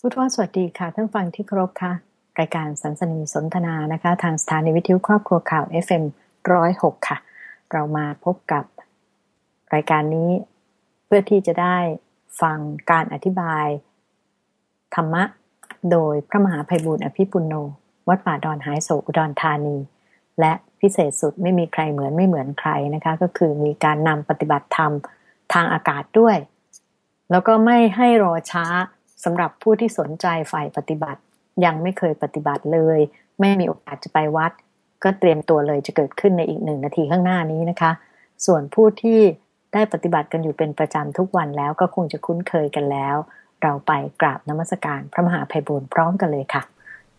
พุทธวสวัสดีค่ะท่านฟังที่เคารพค่ะ รายการสันสนีสนทนานะคะ ทางสถานีวิทยุครอบครัวข่าว FM106 ค่ะ เรามาพบกับรายการนี้เพื่อที่จะได้ฟังการอธิบาย ธรรมะ โดยพระมหาภัยบุญอภิปุโน วัดป่าดอนหายโศอุดรธานี และพิเศษสุดไม่มีใครเหมือนไม่เหมือนใครนะคะ ก็คือมีการนำปฏิบัติธรรมทางอากาศด้วย แล้วก็ไม่ให้รอช้า สำหรับผู้ที่สนใจฝ่ายปฏิบัติ ยังไม่เคยปฏิบัติเลย ไม่มีโอกาสจะไปวัด ก็เตรียมตัวเลยจะเกิดขึ้นในอีกหนึ่งนาทีข้างหน้านี้นะคะ ส่วนผู้ที่ได้ปฏิบัติกันอยู่เป็นประจำทุกวันแล้วก็คงจะคุ้นเคยกันแล้ว เราไปกราบนมัสการพระมหาภัยบุญพร้อมกันเลยค่ะ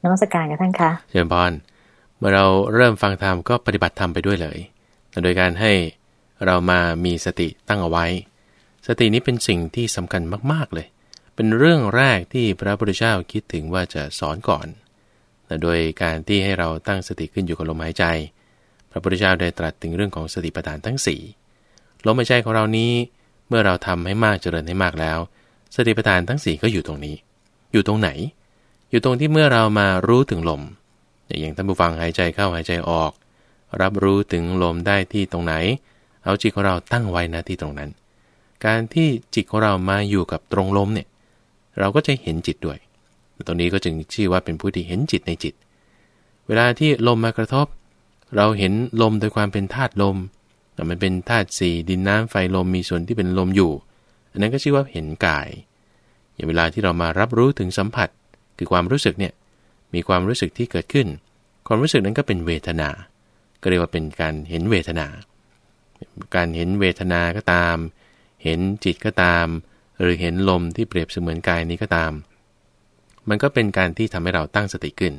นมัสการกันท่านคะเชิญพรเมื่อเราเริ่มฟังธรรมก็ปฏิบัติธรรมไปด้วยเลยโดยการให้เรามามีสติตั้งเอาไว้ สตินี้เป็นสิ่งที่สำคัญมาก ๆเลย เป็นเรื่องแรกที่พระพุทธเจ้าคิดถึงว่าจะสอนก่อนแต่โดยการที่ให้เราตั้งสติขึ้นอยู่กับลมหายใจ พระพุทธเจ้าได้ตรัสถึงเรื่องของสติปัฏฐานทั้ง 4 ลมหายใจของเรานี้ เมื่อเราทำให้มากเจริญให้มากแล้ว สติปัฏฐานทั้ง 4 ก็อยู่ตรงนี้ อยู่ตรงไหน อยู่ตรงที่เมื่อเรามารู้ถึงลม อย่างท่านผู้ฟังหายใจเข้าหายใจออก รับรู้ถึงลมได้ที่ตรงไหน เอาจิตของเราตั้งไว้นะที่ตรงนั้น การที่จิตของเรามาอยู่กับตรงลมเนี่ย เราก็จะเห็นจิตด้วย ตรงนี้ก็จึงชื่อว่าเป็นผู้ที่เห็นจิตในจิต เวลาที่ลมมากระทบ เราเห็นลมโดยความเป็นธาตุลม มันเป็นธาตุสี่ดินน้ำไฟลมมีส่วนที่เป็นลมอยู่ อันนั้นก็ชื่อว่าเห็นกาย อย่างเวลาที่เรามารับรู้ถึงสัมผัส คือความรู้สึกเนี่ย มีความรู้สึกที่เกิดขึ้น ความรู้สึกนั้นก็เป็นเวทนา ก็เรียกว่าเป็นการเห็นเวทนา การเห็นเวทนาก็ตาม เห็นจิตก็ตาม หรือเห็นลมที่เปรียบเสมือนกายนี้ก็ตาม มันก็เป็นการที่ทำให้เราตั้งสติขึ้น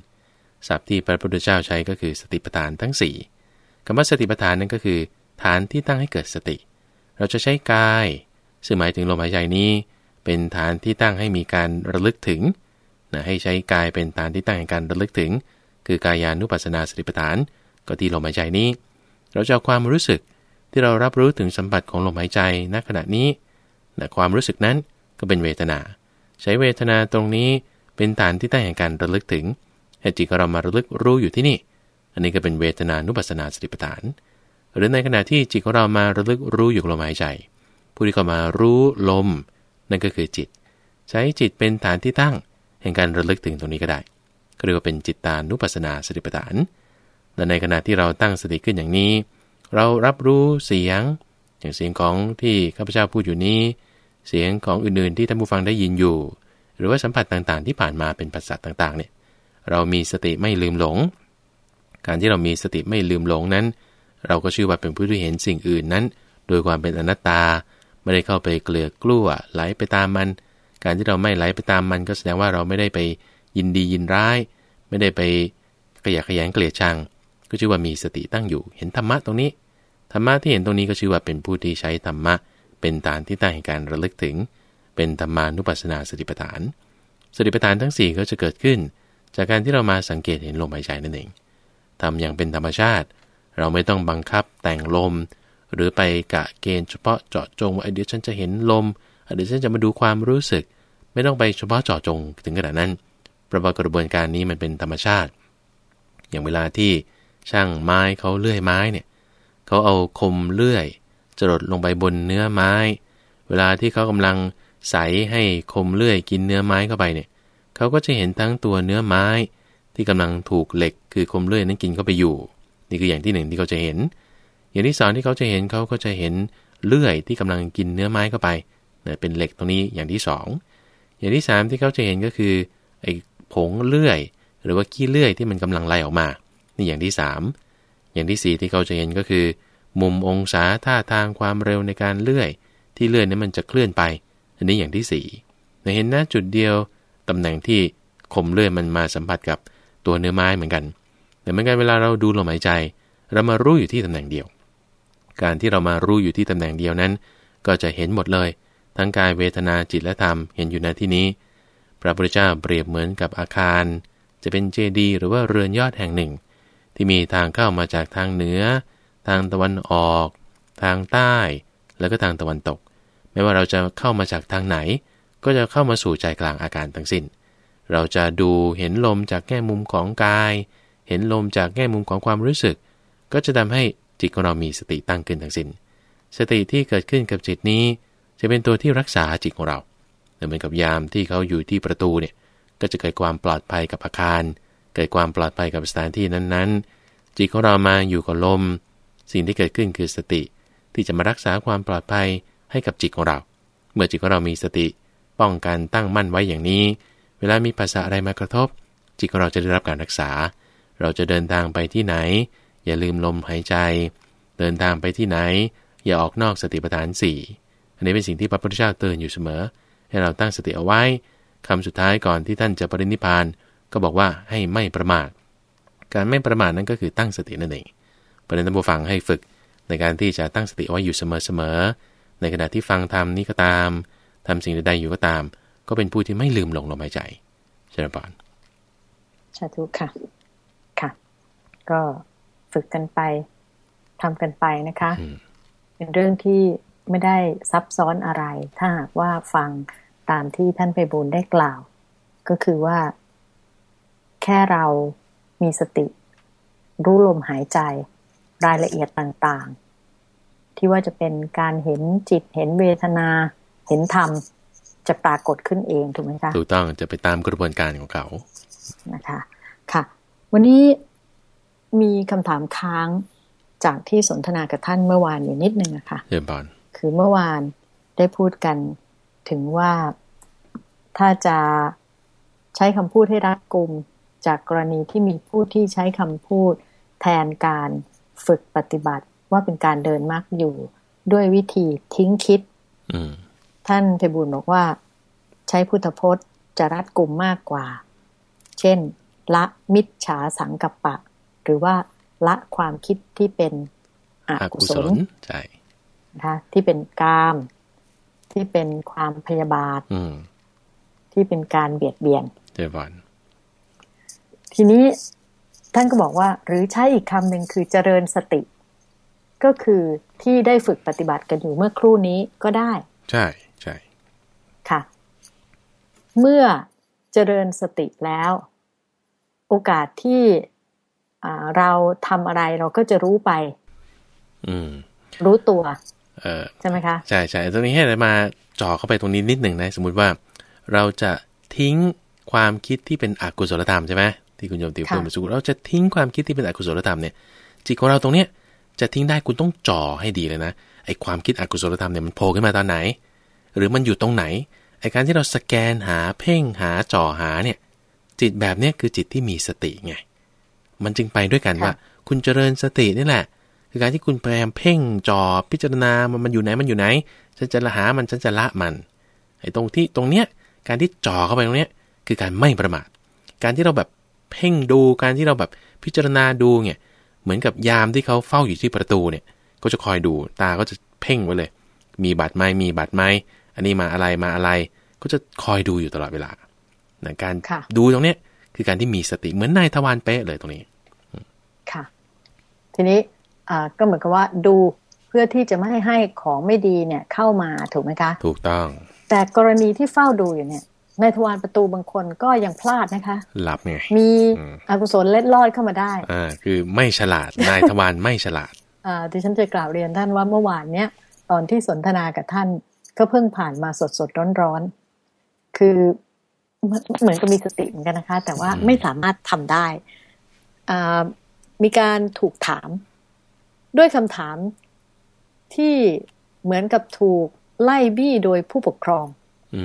ศัพท์ที่พระพุทธเจ้าใช้ก็คือสติปัฏฐานทั้ง 4คำว่าสติปัฏฐานนั้นก็คือ ฐานที่ตั้งให้เกิดสติ เราจะใช้กายซึ่งหมายถึงลมหายใจนี้ เป็นฐานที่ตั้งให้มีการระลึกถึงนะให้ใช้กายเป็นฐานที่ตั้งให้การระลึกถึง คือกายานุปัสสนาสติปัฏฐาน ก็ที่ลมหายใจนี้ เราจะเอาความรู้สึกที่เรารับรู้ถึงสัมผัสของลมหายใจณขณะนี้ นะความรู้สึกนั้นก็เป็นเวทนา ใช้เวทนาตรงนี้เป็นฐานที่ตั้งแห่งการระลึกถึงให้จิตของเรามาระลึกรู้อยู่ที่นี่ อันนี้ก็เป็นเวทนานุปัสนาสติปัฏฐาน หรือในขณะที่จิตของเรามาระลึกรู้อยู่ลมหายใจ ผู้ที่เข้ามารู้ลม นั่นก็คือจิต ใช้จิตเป็นฐานที่ตั้ง แห่งการระลึกถึงตรงนี้ก็ได้ก็เรียกว่าเป็นจิตตานุปัสนาสติปัฏฐานและในขณะที่เราตั้งสติขึ้นอย่างนี้ เรารับรู้เสียง อย่างเสียงของที่ข้าพเจ้าพูดอยู่นี้ เสียงของอื่นๆที่ท่านผู้ฟังได้ยินอยู่ หรือว่าสัมผัสต่างๆ ที่ผ่านมาเป็นปัสสัตต่างๆเนี่ยเรามีสติไม่ลืมหลง การที่เรามีสติไม่ลืมหลงนั้น เราก็ชื่อว่าเป็นผู้ที่เห็นสิ่งอื่นนั้น โดยความเป็นอนัตตา ไม่ได้เข้าไปเกลือกลั้วไหลไปตามมัน การที่เราไม่ไหลไปตามมัน ก็แสดงว่าเราไม่ได้ไปยินดียินร้าย ไม่ได้ไปขยะขยงเกลียดชัง ก็ชื่อว่ามีสติตั้งอยู่ เห็นธรรมะตรงนี้ ธรรมะที่เห็นตรงนี้ก็ชื่อว่าเป็นผู้ที่ใช้ธรรมะ เป็นฐานที่ตั้งแห่งการระลึกถึง เป็นธรรมานุปัสสนาสติปัฏฐาน สติปัฏฐานทั้ง 4 ก็จะเกิดขึ้น จากการที่เรามาสังเกตเห็นลมหายใจนั่นเองทำอย่างเป็นธรรมชาติ เราไม่ต้องบังคับแต่งลม หรือไปกะเกณฑ์เฉพาะเจาะจงว่าเดี๋ยวฉันจะเห็นลมเดี๋ยวฉันจะมาดูความรู้สึก ไม่ต้องไปเฉพาะเจาะจงถึงขนาดนั้นเพราะว่ากระบวนการนี้มันเป็นธรรมชาติ อย่างเวลาที่ช่างไม้เขาเลื่อยไม้เนี่ยเขาเอาคมเลื่อย จรดลงไปบนเนื้อไม้ เวลาที่เขากำลังใสให้คมเลื่อยกินเนื้อไม้เข้าไปเนี่ยเขาก็จะเห็นทั้งตัวเนื้อไม้ที่กำลังถูกเหล็กคือคมเลื่อยนั้นกินเข้าไปอยู่ นี่คืออย่างที่หนึ่งที่เขาจะเห็น อย่างที่สองที่เขาจะเห็นเขาก็จะเห็นเลื่อยที่กำลังกินเนื้อไม้เข้าไปเนี่ยเป็นเหล็กตรงนี้อย่างที่สองอย่างที่สามที่เขาจะเห็นก็คือไอ้ผงเลื่อย หรือว่าขี้เลื่อยที่มันกำลังไหลออกมา นี่อย่างที่สามอย่างที่สี่ที่เขาจะเห็นก็คือ มุมองศาท่าทางความเร็วในการเลื่อย ที่เลื่อยนี้มันจะเคลื่อนไป อันนี้อย่างที่สี่เห็นนะจุดเดียวตำแหน่งที่คมเลื่อยมันมาสัมผัสกับตัวเนื้อไม้เหมือนกัน แต่เหมือนกันเวลาเราดูลมหายใจ เรามารู้อยู่ที่ตำแหน่งเดียว การที่เรามารู้อยู่ที่ตำแหน่งเดียวนั้น ก็จะเห็นหมดเลย ทั้งกายเวทนาจิตและธรรมเห็นอยู่ในที่นี้ พระพุทธเจ้าเปรียบเหมือนกับอาคาร จะเป็นเจดีย์หรือว่าเรือนยอดแห่งหนึ่ง ที่มีทางเข้ามาจากทางเหนือ ทางตะวันออก ทางใต้ แล้วก็ทางตะวันตก ไม่ว่าเราจะเข้ามาจากทางไหน ก็จะเข้ามาสู่ใจกลางอาการทั้งสิน้น เราจะดูเห็นลมจากแง่มุมของกาย เห็นลมจากแง่มุมของความรู้สึก ก็จะทำให้จิตของเรามีสติตั้งขึ้นทั้งสิน้น สติที่เกิดขึ้นกับจิตนี้ จะเป็นตัวที่รักษาจิตของเราเหมือนกับยามที่เขาอยู่ที่ประตูเนี่ยก็จะเกิดความปลอดภัยกับอาคาร เกิดความปลอดภัยกับสถานที่นั้นๆ จิตของเรามาอยู่กับลม สิ่งที่เกิดขึ้นคือสติที่จะมารักษาความปลอดภัยให้กับจิตของเรา เมื่อจิตของเรามีสติป้องกันตั้งมั่นไว้อย่างนี้ เวลามีภาษาอะไรมากระทบ จิตของเราจะได้รับการรักษา เราจะเดินทางไปที่ไหน อย่าลืมลมหายใจ เดินทางไปที่ไหน อย่าออกนอกสติปัฏฐานสี่อันนี้เป็นสิ่งที่พระพุทธเจ้าเตือนอยู่เสมอ ให้เราตั้งสติเอาไว้คำสุดท้ายก่อนที่ท่านจะปรินิพานก็บอกว่าให้ไม่ประมาทการไม่ประมาทนั้นก็คือตั้งสตินั่นเอง ประเด็นท่านผู้ฟังให้ฝึกในการที่จะตั้งสติเอาไว้อยู่เสมอๆในขณะที่ฟังธรรมนี้ก็ตามทำสิ่งใดๆอยู่ก็ตาม ก็เป็นผู้ที่ไม่ลืมลงลมหายใจเชิญปอนสาธุค่ะค่ะ ก็ฝึกกันไปทำกันไปนะคะ เป็นเรื่องที่ไม่ได้ซับซ้อนอะไร ถ้าหากว่าฟังตามที่ท่านไปบูลได้กล่าว ก็คือว่า แค่เรามีสติ รู้ลมหายใจ รายละเอียดต่างๆ ที่ว่าจะเป็นการเห็นจิตเห็นเวทนาเห็นธรรมจะปรากฏขึ้นเองถูกไหมคะถูกต้องจะไปตามกระบวนการของเขานะคะ ค่ะ วันนี้มีคำถามค้างจากที่สนทนากับท่านเมื่อวานอยู่นิดนึงนะคะเยี่ยมบอลคือเมื่อวานได้พูดกันถึงว่าถ้าจะใช้คำพูดให้รัดกุมจากกรณีที่มีผู้ที่ใช้คำพูดแทนการ ฝึกปฏิบัติว่าเป็นการเดินมรรคอยู่ด้วยวิธีทิ้งคิดท่านเพบุญบอกว่า ใช้พุทธพจน์จะรัดกุมมากกว่า เช่น ละมิจฉาสังกัปปะ หรือว่าละความคิดที่เป็นอกุศลใช่นะคะที่เป็นกาม ที่เป็นความพยาบาทที่เป็นการเบียดเบียนเจวอนทีนี้ ท่านก็บอกว่า หรือใช้อีกคำหนึ่งคือเจริญสติ ก็คือที่ได้ฝึกปฏิบัติกันอยู่เมื่อครู่นี้ก็ได้ ใช่ใช่ค่ะ เมื่อเจริญสติแล้ว โอกาสที่เราทำอะไรเราก็จะรู้ไป อืม รู้ตัวใช่ไหมคะ ใช่ใช่ตรงนี้ให้เรามาจ่อเข้าไปตรงนี้นิดหนึ่งนะ สมมุติว่า เราจะทิ้งความคิดที่เป็นอกุศลธรรมใช่ไหม ที่คุณโยมติวพูดมาสุเราจะทิ้งความคิดที่เป็นอกุศลธรรมเนี่ยจิตของเราตรงเนี้ยจะทิ้งได้คุณต้องจ่อให้ดีเลยนะไอ้ความคิดอกุศลธรรมเนี่ยมันโผล่ขึ้นมาตอนไหน หรือมันอยู่ตรงไหนไอ้การที่เราสแกนหาเพ่งหาจ่อหาเนี่ย จิตแบบเนี้ยคือจิตที่มีสติไงมันจึงไปด้วยกันว่า คุณเจริญสตินี่แหละ คือการที่คุณพยายามเพ่งจอพิจารณามันมันอยู่ไหนมันอยู่ไหนฉันจะละหามันฉันจะละมันไอ้ตรงที่ตรงเนี้ยการที่จ่อเข้าไปตรงเนี้ยคือการไม่ประมาทการที่เราแบบ เพ่งดูการที่เราแบบพิจารณาดูเนี่ยเหมือนกับยามที่เขาเฝ้าอยู่ที่ประตูเนี่ย ก็จะคอยดูตาก็จะเพ่งไว้เลย มีบัตรไหมมีบัตรไหมอันนี้มาอะไรมาอะไร ก็จะคอยดูอยู่ตลอดเวลาในการดูตรงเนี้ยคือการที่มีสติเหมือนนายทวารเป๊ะเลยตรงนี้ค่ะ ทีนี้ก็เหมือนกับว่าดูเพื่อที่จะไม่ให้ให้ของไม่ดีเนี่ยเข้ามาถูกไหมคะ ถูกต้อง แต่กรณีที่เฝ้าดูอยู่เนี่ย ในทวารประตูบางคนก็ยังพลาดนะคะ หลับไงมีอกุศลเล็ดลอดเข้ามาได้อ่าคือไม่ฉลาดนายทวารไม่ฉลาดอ่าที่ฉันจะกล่าวเรียนท่านว่าเมื่อวานเนี้ยตอนที่สนทนากับท่านก็เพิ่งผ่านมาสดสดร้อนร้อนคือเหมือนกับมีสติเหมือนกันนะคะ แต่ว่าไม่สามารถทำได้อ่ามีการถูกถาม ด้วยคำถามที่เหมือนกับถูกไล่บี้โดยผู้ปกครอง อ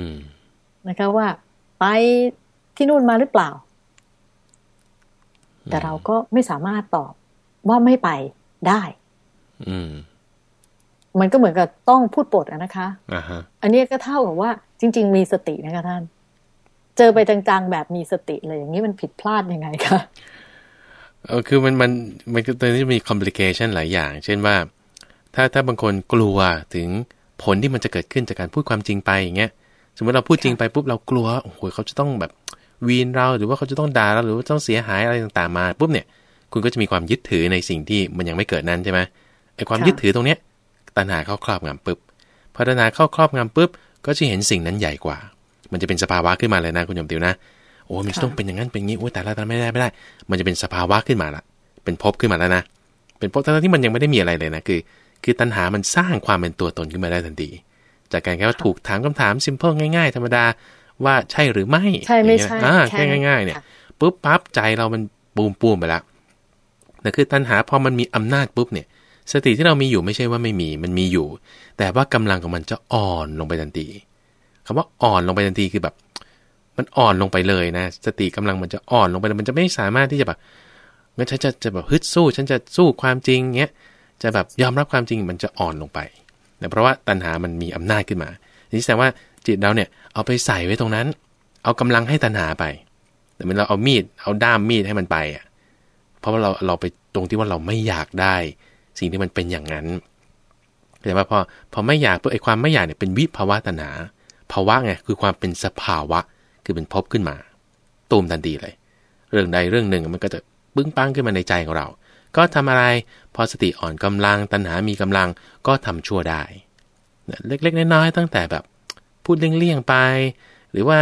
นะคะว่า ไปที่นู่นมาหรือเปล่า แต่เราก็ไม่สามารถตอบว่าไม่ไปได้ อืมมันก็เหมือนกับต้องพูดปดนะคะอ่าฮะอันนี้ก็เท่ากับว่า จริง ๆ มีสตินะคะท่าน เจอไปจังๆแบบมีสติเลยอย่างนี้มันผิดพลาดยังไงคะเออคือมันมันมันตอนนี้มีคอมพลิเคชันหลายอย่าง เช่นว่า ถ้าถ้าบางคนกลัวถึงผลที่มันจะเกิดขึ้นจากการพูดความจริงไปอย่างเงี้ย สมมติเราพูดจริงไปปุ๊บเรากลัวโอ้โหเขาจะต้องแบบวีนเราหรือว่าเขาจะต้องด่าเราหรือว่าต้องเสียหายอะไรต่างๆมาปุ๊บเนี่ย คุณก็จะมีความยึดถือในสิ่งที่มันยังไม่เกิดนั้นใช่ไหมไอ้ความยึดถือตรงเนี้ยตัณหาเข้าครอบงำปุ๊บพอตัณหาเข้าครอบงำปุ๊บ ก็จะเห็นสิ่งนั้นใหญ่กว่า มันจะเป็นสภาวะขึ้นมาเลยนะคุณยมติวนะโอ้มันต้องเป็นอย่างนั้นเป็นงี้โอ้แต่ละแต่ไม่ได้ไม่ได้ มันจะเป็นสภาวะขึ้นมาละเป็นภพขึ้นมาแล้วนะเป็นภพทั้งที่มันยังไม่ได้มีอะไรเลยนะคือ คือตัณหามันสร้างความเป็นตัวตนขึ้นมาได้ทันที จากการแค่ว่าถูกถามคำถามซิมเพิลง่ายๆ ธรรมดาว่าใช่หรือไม่ใช่ไม่ใช่แค่ง่าย ๆ เนี่ยปุ๊บปั๊บใจเรามันปูมปูมไปแล้วแต่คือตัณหาพอมันมีอำนาจปุ๊บเนี่ย สติที่เรามีอยู่ไม่ใช่ว่าไม่มีมันมีอยู่ แต่ว่ากำลังของมันจะอ่อนลงไปทันทีคำว่าอ่อนลงไปทันทีคือแบบ มันอ่อนลงไปเลยนะ สติกำลังมันจะอ่อนลงไปมันจะไม่สามารถที่จะแบบงั้นฉันจะจะแบบฮึดสู้ ฉันจะสู้ความจริงเงี้ยจะแบบยอมรับความจริงมันจะอ่อนลงไป นะเพราะว่าตัณหามันมีอำนาจขึ้นมา นี่แสดงว่าจิตเราเนี่ยเอาไปใส่ไว้ตรงนั้น เอากำลังให้ตัณหาไป แต่เมื่อเราเอามีด เอาด้ามมีดให้มันไปอะ เพราะว่าเราเราไปตรงที่ว่าเราไม่อยากได้ สิ่งที่มันเป็นอย่างนั้นแต่ว่าพอพอไม่อยากเพื่อไอ้ความไม่อยากเนี่ยเป็นวิภาวะตัณหาภาวะไงคือความเป็นสภาวะ คือเป็นพบขึ้นมาตูมทันทีเลย เรื่องใดเรื่องหนึ่งมันก็จะปึ้งปังขึ้นมาในใจของเรา ก็ทำอะไร พอสติอ่อนกำลัง ตัณหามีกำลังก็ทำชั่วได้ เล็กๆน้อยๆตั้งแต่แบบพูดเลี่ยงๆไป หรือว่า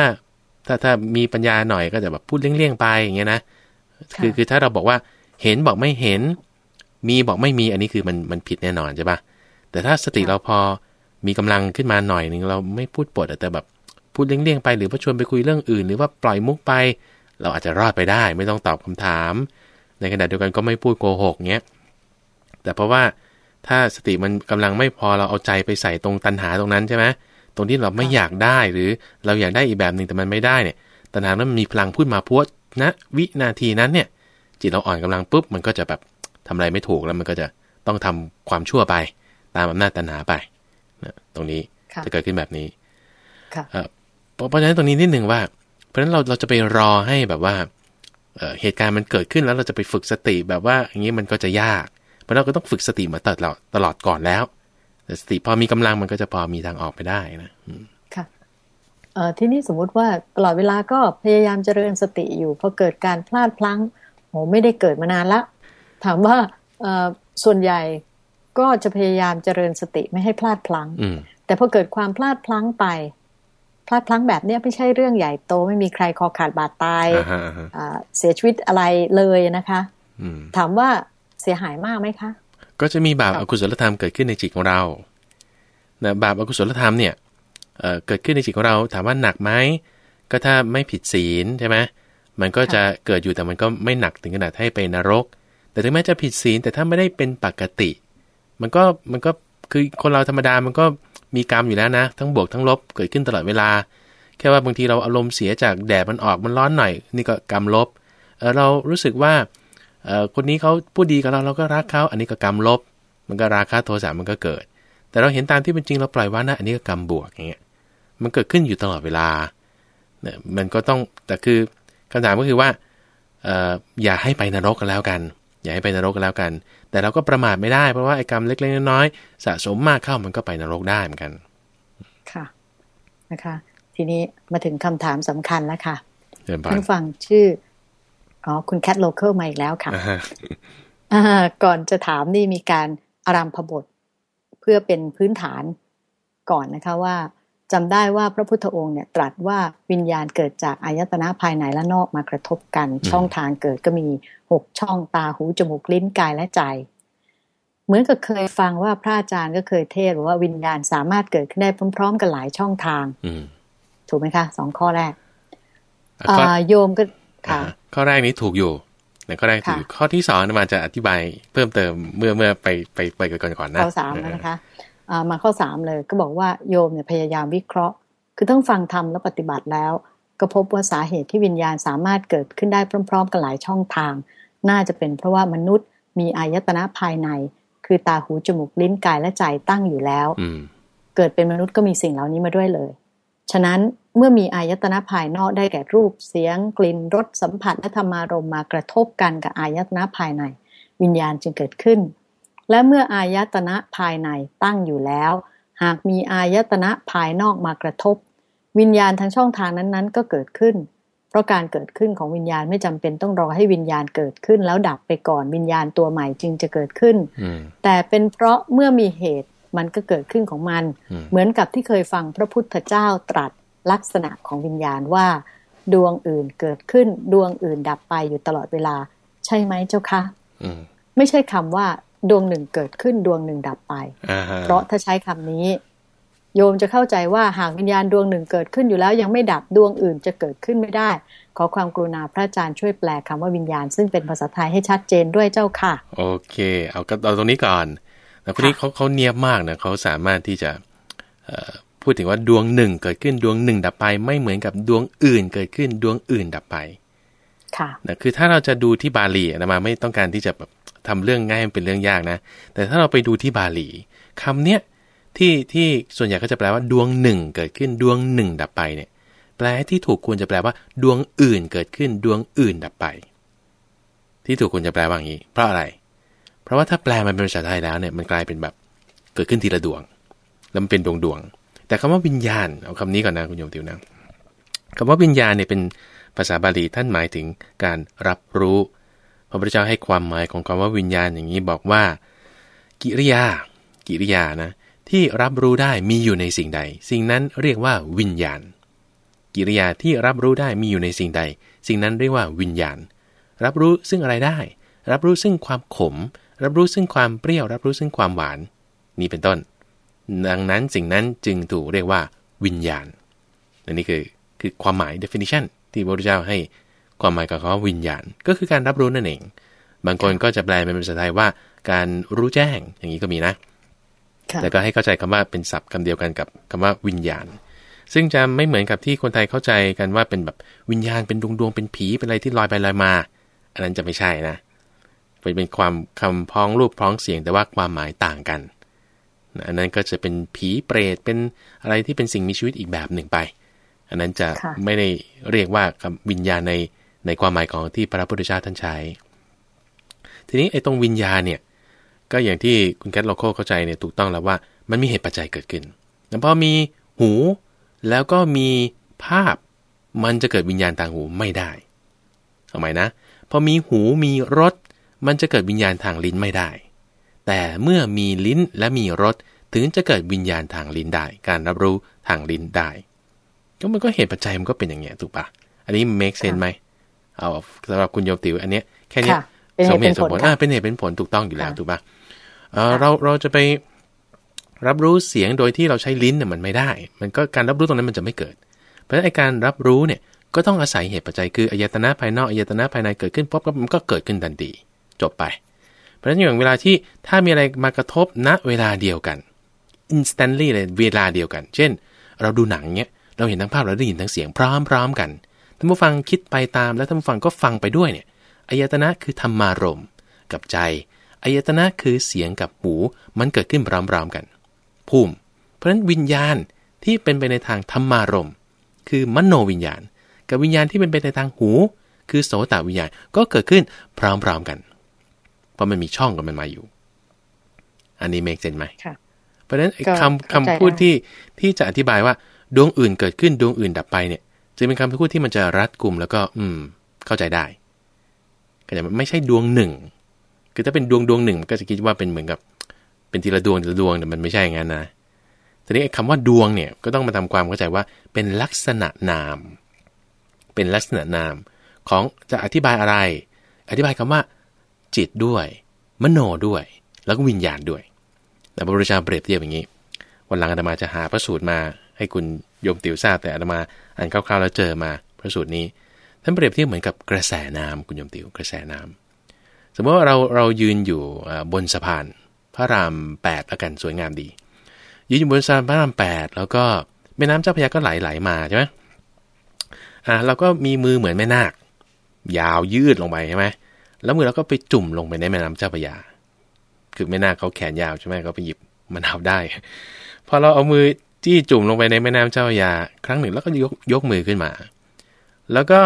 ถ้าถ้ามีปัญญาหน่อยก็จะแบบพูดเลี่ยงๆไปอย่างเงี้ยนะคือคือถ้าเราบอกว่าเห็นบอกไม่เห็น มีบอกไม่มีอันนี้คือมันมันผิดแน่นอนใช่ปะแต่ถ้าสติเราพอมีกำลังขึ้นมาหน่อยหนึ่งเราไม่พูดปดแต่แบบพูดเลี่ยงๆไป หรือว่าชวนไปคุยเรื่องอื่น หรือว่าปล่อยมุกไป เราอาจจะรอดไปได้ ไม่ต้องตอบคำถาม ในขณะเดียวกันก็ไม่พูดโกหกเงี้ยแต่เพราะว่าถ้าสติมันกำลังไม่พอเราเอาใจไปใส่ตรงตันหาตรงนั้นใช่ไหมตรงที่เราไม่อยากได้หรือเราอยากได้อีกแบบหนึ่งแต่มันไม่ได้เนี่ย ตัณหานั้นมีพลังพูดมาพวดณนะวินาทีนั้นเนี่ย จิตเราอ่อนกำลังปุ๊บมันก็จะแบบทำอะไรไม่ถูกแล้วมันก็จะต้องทำความชั่วไป ตามอำนาจตัณหาไปนะตรงนี้จะเกิดขึ้นแบบนี้เพราะฉะนั้นตรงนี้นิดหนึ่งว่า เพราะฉะนั้นเราเราจะไปรอให้แบบว่า เหตุการณ์มันเกิดขึ้นแล้วเราจะไปฝึกสติแบบว่าอย่างนี้มันก็จะยาก เพราะเราก็ต้องฝึกสติมาตลอดตลอดก่อนแล้ว แต่สติพอมีกำลังมันก็จะพอมีทางออกไปได้นะค่ะเอ่อที่นี่สมมุติว่าตลอดเวลาก็พยายามเจริญสติอยู่พอเกิดการพลาดพลั้งโหไม่ได้เกิดมานานละ ถามว่าเอ่อส่วนใหญ่ก็จะพยายามเจริญสติไม่ให้พลาดพลั้งแต่พอเกิดความพลาดพลั้งไป พลาดพลั้งแบบนี้ไม่ใช่เรื่องใหญ่โตไม่มีใครคอขาดบาดตายเสียชีวิตอะไรเลยนะคะถามว่าเสียหายมากไหมคะ ก็จะมีบาปอกุศลธรรมเกิดขึ้นในจิตของเรานะบาปอกุศลธรรมเนี่ยเกิดขึ้นในจิตของเรา ถามว่าหนักไหมก็ถ้าไม่ผิดศีลใช่ไหมมันก็จะเกิดอยู่แต่มันก็ไม่หนักถึงขนาดให้ไปนรก แต่ถึงแม้จะผิดศีลแต่ถ้าไม่ได้เป็นปกติ มันก็มันก็คือคนเราธรรมดามันก็ มีกรรมอยู่แล้วนะ ทั้งบวกทั้งลบเกิดขึ้นตลอดเวลา แค่ว่าบางทีเราอารมณ์เสียจากแดดมันออกมันร้อนหน่อย นี่ก็กรรมลบเเรารู้สึกว่าคนนี้เขาพูดดีกับเราเราก็รักเขาอันนี้ก็กรรมลบ มันก็ราคะโทสะมันก็เกิด แต่เราเห็นตามที่เป็นจริงเราปล่อยว่านะอันนี้ก็กรรมบวกอย่างเงี้ยมันเกิดขึ้นอยู่ตลอดเวลาเนี่ยมันก็ต้องแต่คือคำถามก็คือว่าอย่าให้ไปนรกกันแล้วกัน อย่าให้ไปนรกกันแล้วกัน แต่เราก็ประมาทไม่ได้เพราะว่าไอ้กรรมเล็กๆน้อยๆสะสมมากเข้ามันก็ไปนรกได้เหมือนกัน ค่ะนะคะ ทีนี้มาถึงคำถามสำคัญแล้วค่ะท่านฟังชื่ออ๋อคุณแคทโลเคอร์มาอีกแล้วค่ะก่อนจะถามนี่มีการอารัมพบท เพื่อเป็นพื้นฐานก่อนนะคะว่า จำได้ว่าพระพุทธองค์เนี่ยตรัสว่าวิญญาณเกิดจากอายตนะภายในและนอกมากระทบกัน ช่องทางเกิดก็มีหกช่องตาหูจมูกลิ้นกายและใจ เหมือนกับเคยฟังว่าพระอาจารย์ก็เคยเทศน์ว่าวิญญาณสามารถเกิดขึ้นได้พร้อม ๆ กันหลายช่องทางถูกไหมคะสองข้อแรกโยมก็ค่ะข้อแรกนี้ถูกอยู่ในข้อแรกถูกข้อที่สองมาจะอธิบายเพิ่มเติมเมื่อเมื่อไปไปไปกันก่อนก่อนนะข้อสามนะคะ มาข้อสามเลย ก็บอกว่าโยมเนี่ยพยายามวิเคราะห์ คือต้องฟังทำและปฏิบัติแล้ว ก็พบว่าสาเหตุที่วิญญาณสามารถเกิดขึ้นได้พร้อม ๆ กันหลายช่องทาง น่าจะเป็นเพราะว่ามนุษย์มีอายตนะภายใน คือตาหูจมูกลิ้นกายและใจตั้งอยู่แล้วเกิดเป็นมนุษย์ก็มีสิ่งเหล่านี้มาด้วยเลย ฉะนั้นเมื่อมีอายตนะภายนอกได้แก่รูปเสียง กลิ่นรสสัมผัสและธรรมารมมากระทบกันกับอายตนะภายใน วิญญาณจึงเกิดขึ้น และเมื่ออายตนะภายในตั้งอยู่แล้ว หากมีอายตนะภายนอกมากระทบ วิญญาณทางช่องทางนั้นๆ ก็เกิดขึ้น เพราะการเกิดขึ้นของวิญญาณไม่จำเป็นต้องรอให้วิญญาณเกิดขึ้น แล้วดับไปก่อนวิญญาณตัวใหม่จึงจะเกิดขึ้น แต่เป็นเพราะเมื่อมีเหตุมันก็เกิดขึ้นของมัน เหมือนกับที่เคยฟังพระพุทธเจ้าตรัสลักษณะของวิญญาณว่า ดวงอื่นเกิดขึ้น ดวงอื่นดับไปอยู่ตลอดเวลา ใช่ไหมเจ้าคะไม่ใช่คำว่า ดวงหนึ่งเกิดขึ้นดวงหนึ่งดับไป เพราะถ้าใช้คำนี้ โยมจะเข้าใจว่าหากวิญญาณดวงหนึ่งเกิดขึ้นอยู่แล้วยังไม่ดับดวงอื่นจะเกิดขึ้นไม่ได้ ขอความกรุณาพระอาจารย์ช่วยแปลคำว่าวิญญาณ ซึ่งเป็นภาษาไทยให้ชัดเจนด้วยเจ้าค่ะ โอเค เอาก็เอาตรงนี้ก่อนแต่คนนี้เขาเขาเนียบมากนะเขาสามารถที่จะพูดถึงว่าดวงหนึ่งเกิดขึ้นดวงหนึ่งดับไป ไม่เหมือนกับดวงอื่นเกิดขึ้นดวงอื่นดับไป ค่ะนะคือถ้าเราจะดูที่บาลีนะมาไม่ต้องการที่จะแบบ ทำเรื่องง่ายเป็นเรื่องยากนะ แต่ถ้าเราไปดูที่บาหลีคำเนี้ยที่ที่ส่วนใหญ่ก็จะแปลว่าดวงหนึ่งเกิดขึ้นดวงหนึ่งดับไปเนี่ย แปลที่ถูกควรจะแปลว่า ดวงอื่นเกิดขึ้นดวงอื่นดับไป ที่ถูกควรจะแปลว่าอย่างนี้ เพราะอะไร เพราะว่าถ้าแปลมันเป็นภาษาไทยแล้วเนี่ยมันกลายเป็นแบบเกิดขึ้นทีละดวง แล้วมันเป็นดวงดวงแต่คำว่าวิญญาณเอาคำนี้ก่อนนะคุณโยมติวนะคำว่าวิญญาณเนี่ยเป็นภาษาบาลีท่านหมายถึงการรับรู้ พระพุทธเจ้าให้ความหมายของคำว่าวิญญาณอย่างนี้บอกว่า กิริยา กิริยานะที่รับรู้ได้มีอยู่ในสิ่งใด สิ่งนั้นเรียกว่าวิญญาณ กิริยาที่รับรู้ได้มีอยู่ในสิ่งใด สิ่งนั้นเรียกว่าวิญญาณ รับรู้ซึ่งอะไรได้ รับรู้ซึ่งความขม รับรู้ซึ่งความเปรี้ยว รับรู้ซึ่งความหวาน นี่เป็นต้น ดังนั้นสิ่งนั้นจึงถูกเรียกว่าวิญญาณอันนี้คือคือความหมาย definition ที่พระพุทธเจ้าให้ ความหมายกับคำว่าวิญญาณ ก็คือการรับรู้นั่นเอง บางคนก็จะแปลเป็นภาษาไทยว่า การรู้แจ้งอย่างนี้ก็มีนะ แต่ก็ให้เข้าใจคำว่าเป็นศัพท์คำเดียวกันกับคำว่าวิญญาณ ซึ่งจะไม่เหมือนกับที่คนไทยเข้าใจกันว่าเป็นแบบวิญญาณเป็นดวงดวงเป็นผีเป็นอะไรที่ลอยไปลอยมา อันนั้นจะไม่ใช่นะเป็นความคำพ้องรูปพ้องเสียงแต่ว่าความหมายต่างกันอันนั้นก็จะเป็นผีเปรตเป็นอะไรที่เป็นสิ่งมีชีวิตอีกแบบหนึ่งไป อันนั้นจะไม่ได้เรียกว่าวิญญาณใน ในความหมายของที่พระพุทธเจ้าท่านใช้ ทีนี้ไอ้ตรงวิญญาณเนี่ยก็อย่างที่คุณแคทโลโคเข้าใจเนี่ยถูกต้องแล้วว่ามันมีเหตุปัจจัยเกิดขึ้นแล้วพอมีหูแล้วก็มีภาพมันจะเกิดวิญญาณทางหูไม่ได้ทำไมนะ พอมีหูมีรสมันจะเกิดวิญญาณทางลิ้นไม่ได้ แต่เมื่อมีลิ้นและมีรสถึงจะเกิดวิญญาณทางลิ้นได้ การรับรู้ทางลิ้นได้ ก็มันก็เหตุปัจจัยมันก็เป็นอย่างเงี้ยถูกปะอันนี้ make sense ไหม เอาสำหรับคุณโยมติวอันเนี้ยแค่นี้สมเหตุสมผลอ่าเป็นเหตุเป็นผลถูกต้องอยู่แล้วถูกปะเออเราเราจะไปรับรู้เสียงโดยที่เราใช้ลิ้นเนี่ยมันไม่ได้ มันก็การรับรู้ตรงนั้นมันจะไม่เกิด เพราะฉะนั้นไอการรับรู้เนี่ยก็ต้องอาศัยเหตุปัจจัยคืออายตนะภายนอกอายตนะภายในเกิดขึ้นปุ๊บก็มันก็เกิดขึ้นทันทีจบไป เพราะฉะนั้นอย่างเวลาที่ถ้ามีอะไรมากระทบณเวลาเดียวกัน instantly เลยเวลาเดียวกัน เช่น เราดูหนังเนี้ยเราเห็นทั้งภาพเราได้ยินทั้งเสียงพร้อมๆกัน ท่านผู้ฟังคิดไปตามแล้วท่านผู้ฟังก็ฟังไปด้วยเนี่ยอายตนะคือธรรมารมกับใจอายตนะคือเสียงกับหูมันเกิดขึ้นพร้อมๆกัน ภูมิ เพราะฉะนั้นวิญญาณที่เป็นไปในทางธรรมารมคือมโนวิญญาณ กับวิญญาณที่เป็นไปในทางหู คือโสตวิญญาณก็เกิดขึ้นพร้อมๆกันราะมันมีช่องกับมันมาอยู่ อันนี้เมกเซนไหมเพราะฉะนั้นคำคำพูดที่ที่จะอธิบายว่าดวงอื่นเกิดขึ้นดวงอื่นดับไปเนี่ย จะเป็นคำพูดที่มันจะรัดกลุ่มแล้วก็ อืม เข้าใจได้ก็จะไม่ใช่ดวงหนึ่ง คือถ้าเป็นดวงดวงหนึ่งก็จะคิดว่าเป็นเหมือนกับ เป็นทีละดวงทีละดวงแต่มันไม่ใช่อย่างนั้นนะทีนี้คำว่าดวงเนี่ยก็ต้องมาทำความเข้าใจว่าเป็นลักษณะนาม เป็นลักษณะนามของจะอธิบายอะไร อธิบายคำว่าจิตด้วย มโนด้วย แล้วก็วิญญาณด้วยแต่พระพุทธเจ้าเปรียบเทียบอย่างนี้ วันหลังอาตมาจะหาพระสูตรมาให้คุณ โยมติวทราบแต่อาตมาอ่านคร่าวๆแล้วเจอมาพระสูตรนี้ท่านเปรียบเทียบเหมือนกับกระแสน้ำคุณโยมติวกระแสน้ำสมมติว่าเราเรายืนอยู่บนสะพาน พระรามแปดละกันสวยงามดี ยืนอยู่บนสะพานพระรามแปดแล้วก็แม่น้ำเจ้าพระยาก็ไหลไหลมาใช่ไหมอ่าเราก็มีมือเหมือนแม่นาค ยาวยืดลงไปใช่ไหมแล้วมือเราก็ไปจุ่มลงไปในแม่น้ำเจ้าพระยา คือแม่นาคเขาแขนยาวใช่ไหมเขาไปหยิบมะนาวได้ พอเราเอามือ จี้จุ่มลงไปในแม่น้ำเจ้าพระยา ครั้งหนึ่งแล้วก็ยกยกมือขึ้นมา แล้วก็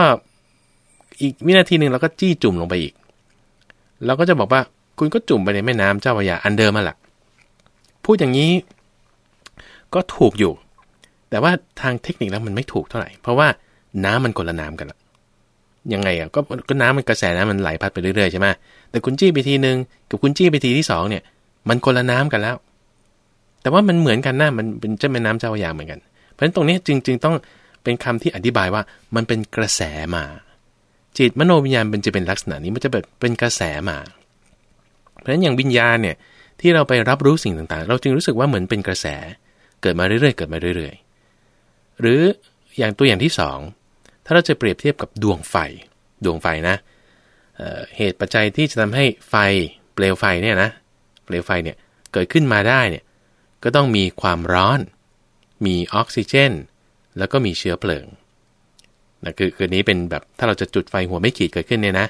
อีกวินาทีหนึ่งเราก็จี้จุ่มลงไปอีก เราก็จะบอกว่าคุณก็จุ่มไปในแม่น้ำเจ้าพระยาอันเดิมมาแหละพูดอย่างนี้ก็ถูกอยู่ แต่ว่าทางเทคนิคแล้วมันไม่ถูกเท่าไหร่ เพราะว่าน้ำมันคนละน้ำกันละยังไงอะก็ก็น้ำมันกระแสน้ำมันไหลพัดไปเรื่อยๆใช่ไหมแต่คุณจี้ไปทีหนึ่งกับคุณจี้ไปทีที่สองเนี่ย มันคนละน้ำกันแล้ว แต่ว่ามันเหมือนกันนะมันเป็นเจ้าแม่น้ำเจ้าพระยาเหมือนกัน เพราะฉะนั้นตรงนี้จึงจึงต้องเป็นคำที่อธิบายว่ามันเป็นกระแสมา จิตมโนวิญญาณมันจะเป็นลักษณะนี้มันจะแบบเป็นกระแสมา เพราะฉะนั้นอย่างวิญญาณเนี่ยที่เราไปรับรู้สิ่งต่างๆ เราจึงรู้สึกว่าเหมือนเป็นกระแส เกิดมาเรื่อยๆ เกิดมาเรื่อยๆ หรืออย่างตัวอย่างที่สองถ้าเราจะเปรียบเทียบกับดวงไฟ ดวงไฟนะเเหตุปัจจัยที่จะทำให้ไฟเปลวไฟเนี่ยนะ เปลวไฟเนี่ยเกิดขึ้นมาได้เนี่ย ก็ต้องมีความร้อน มีออกซิเจน แล้วก็มีเชื้อเพลิงนะคือคือนี้เป็นแบบถ้าเราจะจุดไฟหัวไม่ขีดเกิดขึ้นเนี่ยนะ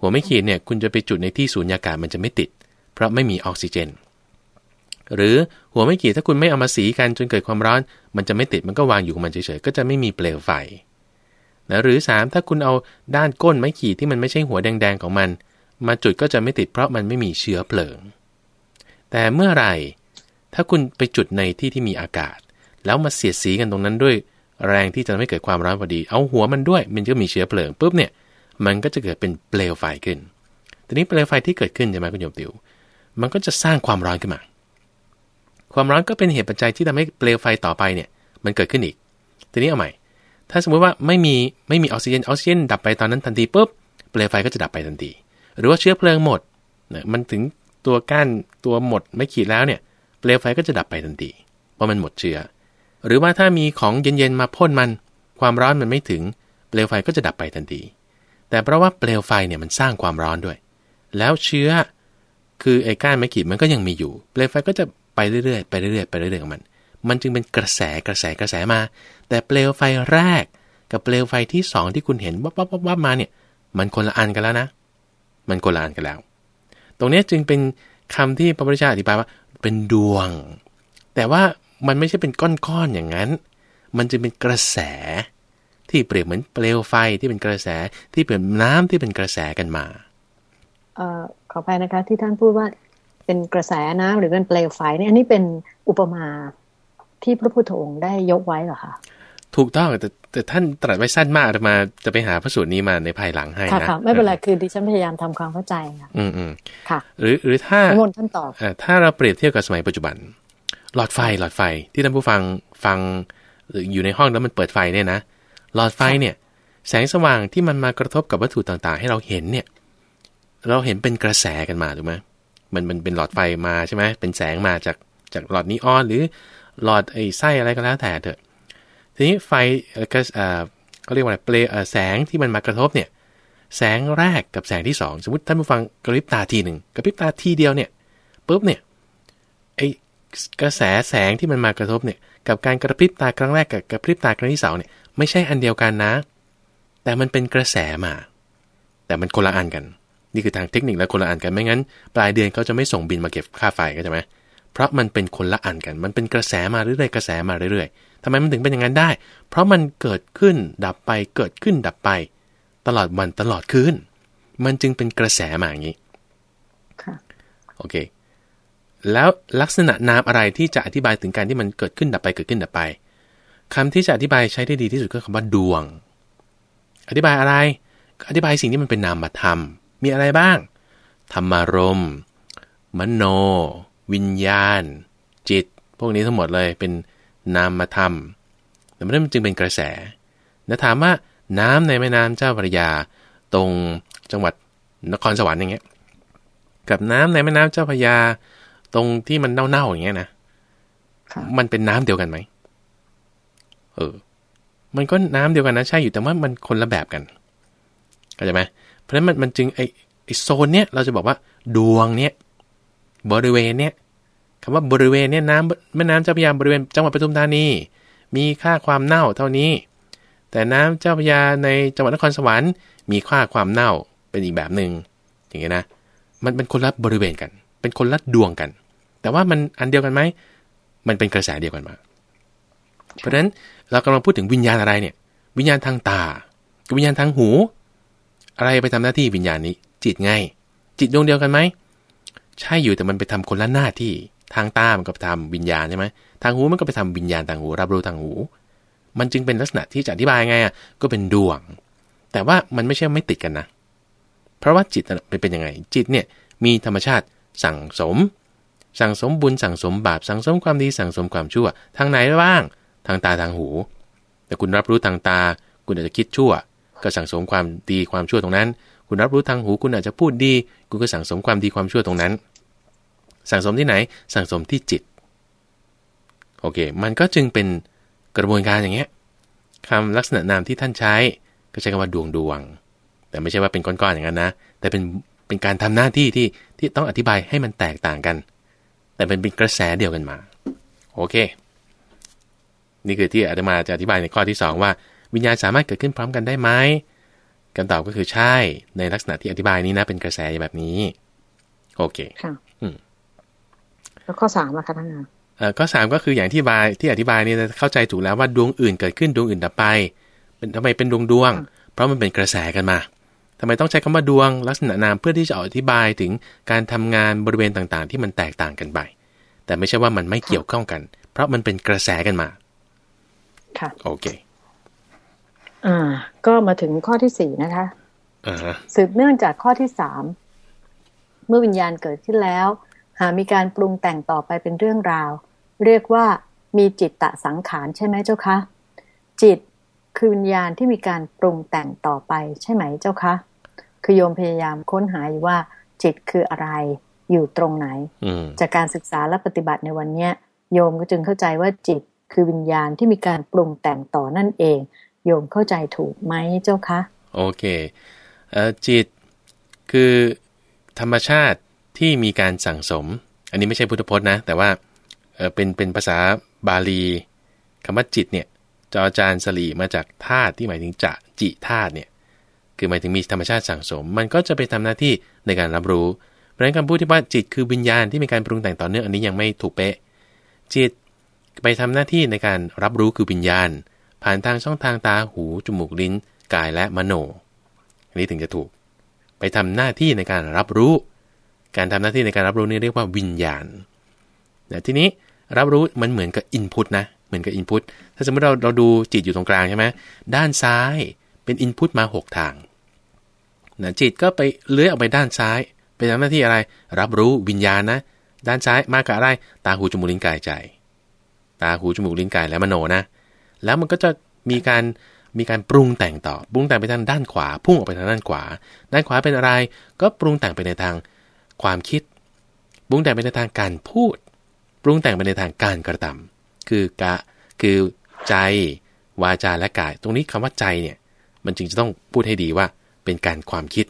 หัวไม่ขีดเนี่ยคุณจะไปจุดในที่สูญญากาศมันจะไม่ติด เพราะไม่มีออกซิเจน หรือหัวไม่ขีดถ้าคุณไม่เอามาสีกันจนเกิดความร้อน มันจะไม่ติดมันก็วางอยู่ของมันเฉยๆก็จะไม่มีเปลวไฟนะหรือ 3 ถ้าคุณเอาด้านก้นไม้ขีดที่มันไม่ใช่หัวแดงๆของมัน มาจุดก็จะไม่ติดเพราะมันไม่มีเชื้อเพลิง แต่เมื่อไหร่ ถ้าคุณไปจุดในที่ที่มีอากาศ แล้วมาเสียดสีกันตรงนั้นด้วย แรงที่จะไม่เกิดความร้อนพอดี เอาหัวมันด้วยมันก็มีเชื้อเพลิงปุ๊บเนี่ย มันก็จะเกิดเป็นเปลวไฟขึ้นทีนี้เปลวไฟที่เกิดขึ้นใช่ไหมคุณโยมติว มันก็จะสร้างความร้อนขึ้นมา ความร้อนก็เป็นเหตุปัจจัยที่ทำให้เปลวไฟต่อไปเนี่ย มันเกิดขึ้นอีก ทีนี้เอาใหม่ ถ้าสมมติว่าไม่มีไม่มีออกซิเจนออกซิเจนดับไปตอนนั้นทันทีปุ๊บเปลวไฟก็จะดับไปทันที หรือว่าเชื้อเพลิงหมดนะมันถึงตัวก้านตัวหมดไม่ขีดแล้วเนี่ย เปลวไฟก็จะดับไปทันทีเพราะมันหมดเชื้อ หรือว่าถ้ามีของเย็นๆมาพ่นมัน ความร้อนมันไม่ถึง เปลวไฟก็จะดับไปทันทีแต่เพราะว่าเปลวไฟเนี่ยมันสร้างความร้อนด้วย แล้วเชื้อ คือไอ้ก้านไม้ขีดมันก็ยังมีอยู่ เปลวไฟก็จะไปเรื่อยๆไปเรื่อยๆไปเรื่อยๆของมัน มันจึงเป็นกระแสกระแสกระแสมา แต่เปลวไฟแรก กับเปลวไฟที่สองที่คุณเห็นวับวับวับวับมาเนี่ย มันคนละอันกันแล้วนะ มันคนละอันกันแล้ว ตรงนี้จึงเป็นคำที่พระพุทธเจ้าอธิบายว่า เป็นดวง แต่ว่ามันไม่ใช่เป็นก้อนๆอย่างนั้น มันจะเป็นกระแส ที่เปรียบเหมือนเปลวไฟที่เป็นกระแสที่เป็นน้ำที่เป็นกระแสกันมาเอ่อขอไปนะคะ ที่ท่านพูดว่าเป็นกระแสน้ำหรือเป็นเปลวไฟเนี่ยอันนี้เป็นอุปมาที่พระพุทธองค์ได้ยกไว้เหรอคะ ถูกต้องแต่แต่ท่านตรัสไว้สั้นมากมาจะไปหาพระสูตรนี้มาในภายหลังให้นะค่ะไม่เป็นไรคือดิฉันพยายามทำความเข้าใจค่ะอืมอืมค่ะ หรือหรือถ้ามนท่านตอบถ้าเราเปรียบเทียบกับสมัยปัจจุบัน หลอดไฟหลอดไฟที่ท่านผู้ฟังฟังอยู่ในห้องแล้วมันเปิดไฟเนี่ยนะหลอดไฟเนี่ย แสงสว่างที่มันมากระทบกับวัตถุต่างๆ ให้เราเห็นเนี่ย เราเห็นเป็นกระแสกันมาถูกไหมมันมันเป็นหลอดไฟมาใช่ไหมเป็นแสงมาจากจากหลอดนีออนหรือหลอดไอ้ไส้อะไรก็แล้วแต่เถอะ ทีนี้ไฟก็เขาเรียกว่าอะไรเปลแสงที่มันมากระทบเนี่ยแสงแรกกับแสงที่ 2 สมมติท่านผู้ฟังกระพริบตาทีหนึ่งกระพริบตาทีเดียวเนี่ยปุ๊บเนี่ยไอกระแสแสงที่มันมากระทบเนี่ยกับการกระพริบตาครั้งแรกกับกระพริบตาครั้งที่สองเนี่ยไม่ใช่อันเดียวกันนะ แต่มันเป็นกระแสมา แต่มันคนละอันกัน นี่คือทางเทคนิคและคนละอันกันไม่งั้น ปลายเดือนเขาจะไม่ส่งบินมาเก็บค่าไฟก็ใช่ไหม เพราะมันเป็นคนละอันกัน มันเป็นกระแสมาเรื่อยๆ กระแสมาเรื่อยๆทำไมมันถึงเป็นอย่างนั้นได้ เพราะมันเกิดขึ้นดับไป เกิดขึ้นดับไป ตลอดวันตลอดคืน มันจึงเป็นกระแสมาอย่างนี้ ค่ะ โอเค แล้วลักษณะนามอะไรที่จะอธิบายถึงการที่มันเกิดขึ้นดับไป เกิดขึ้นดับไปคำที่จะอธิบายใช้ได้ดีที่สุดก็คำว่าดวง อธิบายอะไร อธิบายสิ่งที่มันเป็นนามธรรม มีอะไรบ้าง ธรรมารมมโน วิญญาณ จิต พวกนี้ทั้งหมดเลยเป็นนามธรรมแต่มันจึงเป็นกระแสนะถามว่าน้ำในแม่น้ำเจ้าพระยา ตรงจังหวัดนครสวรรค์อย่างเงี้ยกับน้ำในแม่น้ำเจ้าพระยา ตรงที่มันเน่าๆอย่างเงี้ยนะมันเป็นน้ำเดียวกันไหมเออ มันก็น้ำเดียวกันนะใช่อยู่แต่ว่ามันคนละแบบกันเข้าใจไหมเพราะฉะนั้นมันมันจึงไอไอโซนเนี้ยเราจะบอกว่าดวงเนี้ย บริเวณเนี้ยคำว่าบริเวณเนี้ยน้ำแม่น้ำเจ้าพระยาบริเวณจังหวัดปทุมธานี มีค่าความเน่าเท่านี้ แต่น้ำเจ้าพระยาในจังหวัดนครสวรรค์ มีค่าความเน่าเป็นอีกแบบหนึ่งอย่างเงี้ยนะมันเป็นคนละบริเวณกัน เป็นคนละดวงกัน แต่ว่ามันอันเดียวกันไหมมันเป็นกระแสเดียวกันมา เพราะฉะนั้นเรากำลังพูดถึงวิญญาณอะไรเนี่ย วิญญาณทางตากับวิญญาณทางหู อะไรไปทำหน้าที่วิญญาณนี้ จิตไง จิตดวงเดียวกันไหม ใช่อยู่แต่มันไปทำคนละหน้าที่ทางตามันก็ไปทำวิญญาณใช่ไหมทางหูมันก็ไปทำวิญญาณทางหู รับรู้ทางหู มันจึงเป็นลักษณะที่จะอธิบายไงอะก็เป็นดวง แต่ว่ามันไม่ใช่ไม่ติดกันนะ เพราะว่าจิตเป็นเป็นยังไง จิตเนี่ยมีธรรมชาติสั่งสม สั่งสมบุญสั่งสมบาปสั่งสมความดีสั่งสมความชั่ว ทางไหนบ้าง ทางตาทางหู แต่คุณรับรู้ทางตา คุณอาจจะคิดชั่ว ก็สั่งสมความดีความชั่วตรงนั้น คุณรับรู้ทางหูคุณอาจจะพูดดี คุณก็สั่งสมความดีความชั่วตรงนั้น สั่งสมที่ไหน สั่งสมที่จิต โอเค มันก็จึงเป็นกระบวนการอย่างเงี้ยคำลักษณะนามที่ท่านใช้ ก็ใช้คำว่าดวงดวง แต่ไม่ใช่ว่าเป็นก้อนๆอย่างนั้นนะ แต่เป็นเป็นการทำหน้าที่ที่ที่ต้องอธิบายให้มันแตกต่างกัน แต่เป็นเป็นกระแสเดียวกันมา โอเค นี่คือที่อาตมาจะอธิบายในข้อที่ 2 ว่าวิญญาณสามารถเกิดขึ้นพร้อมกันได้ไหม คำตอบก็คือใช่ในลักษณะที่อธิบายนี้นะ เป็นกระแสแบบนี้ โอเคค่ะอืมแล้วข้อสามล่ะคะท่านอาเอ่อข้อสามก็คืออย่างที่บายที่อธิบายนี่เข้าใจถูกแล้วว่าดวงอื่นเกิดขึ้นดวงอื่นดับไป เป็นทำไมเป็นดวงดวง เพราะมันเป็นกระแสกันมาทำไมต้องใช้คำว่าดวงลักษณะนามเพื่อที่จะอธิบายถึงการทำงานบริเวณต่างๆ ที่มันแตกต่างกันไป แต่ไม่ใช่ว่ามันไม่เกี่ยวข้องกัน เพราะมันเป็นกระแสกันมา ค่ะ โอเค อ่า ก็มาถึงข้อที่สี่นะคะอ่าฮะสืบเนื่องจากข้อที่สามเมื่อวิญญาณเกิดขึ้นแล้ว หากมีการปรุงแต่งต่อไปเป็นเรื่องราว เรียกว่ามีจิตตะสังขารใช่ไหมเจ้าคะ จิตคือวิญญาณที่มีการปรุงแต่งต่อไปใช่ไหมเจ้าคะ คือโยมพยายามค้นหาอยู่ว่า จิตคืออะไรอยู่ตรงไหนอืมจากการศึกษาและปฏิบัติในวันเนี้ย โยมก็จึงเข้าใจว่าจิตคือวิญญาณที่มีการปรุงแต่งต่อนั่นเอง โยมเข้าใจถูกไหมเจ้าคะ โอเคเออจิตคือธรรมชาติที่มีการสั่งสม อันนี้ไม่ใช่พุทธพจน์นะ แต่ว่าเออเป็นเป็นภาษาบาลีคำว่าจิตเนี่ยจอจานสลีมาจากธาตุที่หมายถึงจะจิธาตุเนี่ยคือหมายถึงมีธรรมชาติสั่งสม มันก็จะไปทำหน้าที่ในการรับรู้เพราะฉะนั้นคำพูดที่ว่าจิตคือวิญญาณที่มีการปรุงแต่งต่อเนื่องอันนี้ยังไม่ถูกเป๊ะจิตไปทำหน้าที่ในการรับรู้คือวิญญาณ ผ่านทางช่องทางตาหูจมูกลิ้น กายและมโนอันนี้ถึงจะถูก ไปทำหน้าที่ในการรับรู้ การทำหน้าที่ในการรับรู้นี่เรียกว่าวิญญาณแต่ทีนี้รับรู้มันเหมือนกับอินพุตนะเหมือนกับอินพุตถ้าสมมติเราเราดูจิตอยู่ตรงกลางใช่ไหมด้านซ้ายเป็นอินพุตมา 6 ทางนะจิตก็ไปเลื้อยออกไปด้านซ้ายไปทำหน้าที่อะไร รับรู้วิญญาณนะ ด้านซ้ายมากับอะไร ตาหูจมูกลิ้นกายใจ ตาหูจมูกลิ้นกายและมโนนะ แล้วมันก็จะมีการมีการปรุงแต่งต่อ ปรุงแต่งไปทางด้านขวา พุ่งออกไปทางด้านขวา ด้านขวาเป็นอะไร ก็ปรุงแต่งไปในทางความคิด ปรุงแต่งไปในทางการพูด ปรุงแต่งไปในทางการกระทำคือกะ คือใจ วาจา และกาย ตรงนี้คำว่าใจเนี่ย มันจึงจะต้องพูดให้ดีว่า เป็นการความคิด